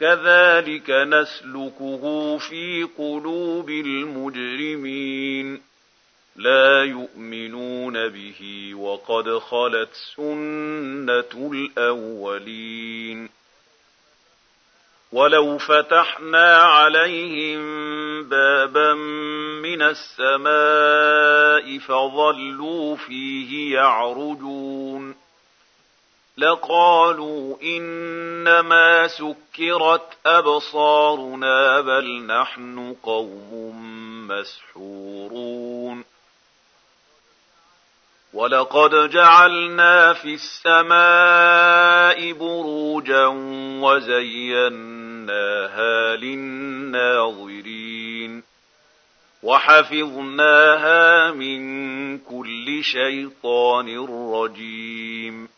كذلك نسلكه في قلوب المجرمين. لا يؤمنون به وقد خلت سنة الأولين. ولو فتحنا عليهم بابا من السماء فظلوا فيه يعرجون. لقالوا إنما سكرت أبصارنا بل نحن قوم مسحورون. ولقد جعلنا في السماء بروجا وزيناها للناظرين. وحفظناها من كل شيطان رجيم.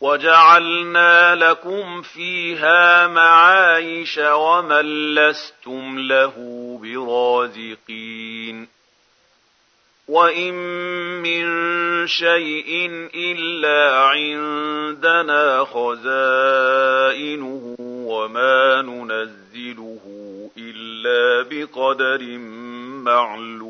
وجعلنا لكم فيها معايش ومن لستم له برازقين وإن من شيء إلا عندنا خزائنه وما ننزله إلا بقدر معلوم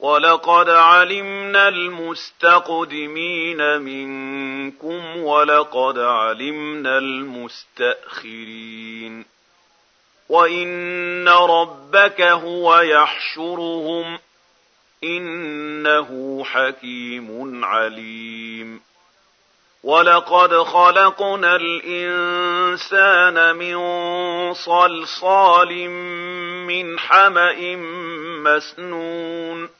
ولقد علمنا المستقدمين منكم ولقد علمنا المستأخرين وان ربك هو يحشرهم انه حكيم عليم ولقد خلقنا الانسان من صلصال من حما مسنون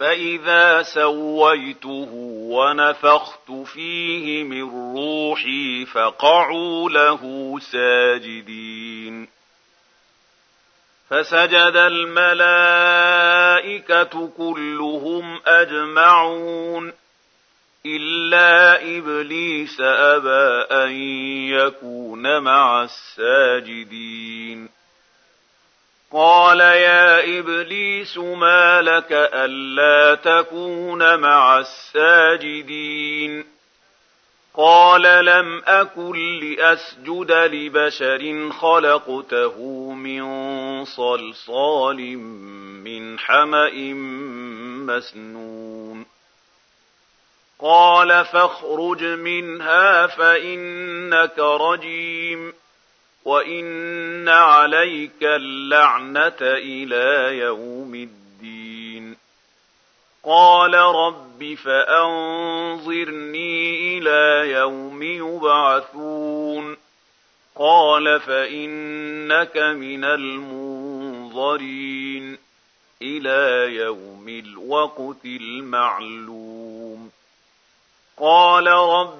فإذا سويته ونفخت فيه من روحي فقعوا له ساجدين فسجد الملائكة كلهم أجمعون إلا إبليس أبى أن يكون مع الساجدين قال يا إبليس ما لك ألا تكون مع الساجدين قال لم أكن لأسجد لبشر خلقته من صلصال من حمأ مسنون قال فاخرج منها فإنك رجيم وإن عليك اللعنة إلى يوم الدين قال رب فأنظرني إلى يوم يبعثون قال فإنك من المنظرين إلى يوم الوقت المعلوم قال رب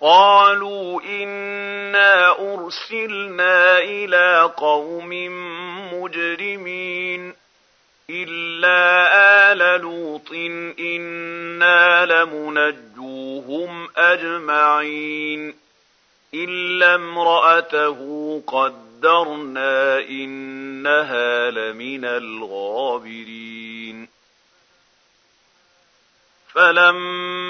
قالوا إنا أرسلنا إلى قوم مجرمين إلا آل لوط إنا لمنجوهم أجمعين إلا امرأته قدرنا إنها لمن الغابرين فلما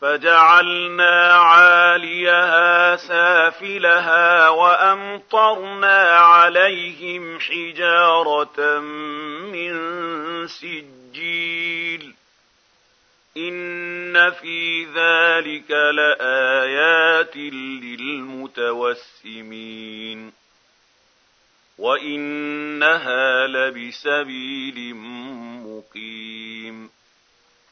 فجعلنا عاليها سافلها وأمطرنا عليهم حجارة من سجيل. إن في ذلك لآيات للمتوسمين. وإنها لبسبيل مقيم.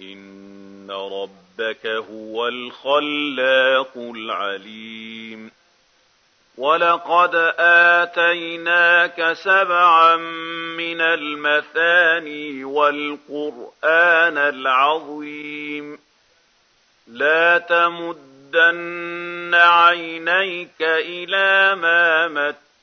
إن ربك هو الخلاق العليم ولقد آتيناك سبعا من المثاني والقرآن العظيم لا تمدن عينيك إلى ما مت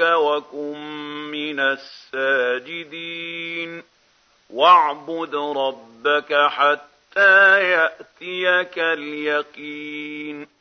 وكن من الساجدين. واعبد ربك حتى يأتيك اليقين.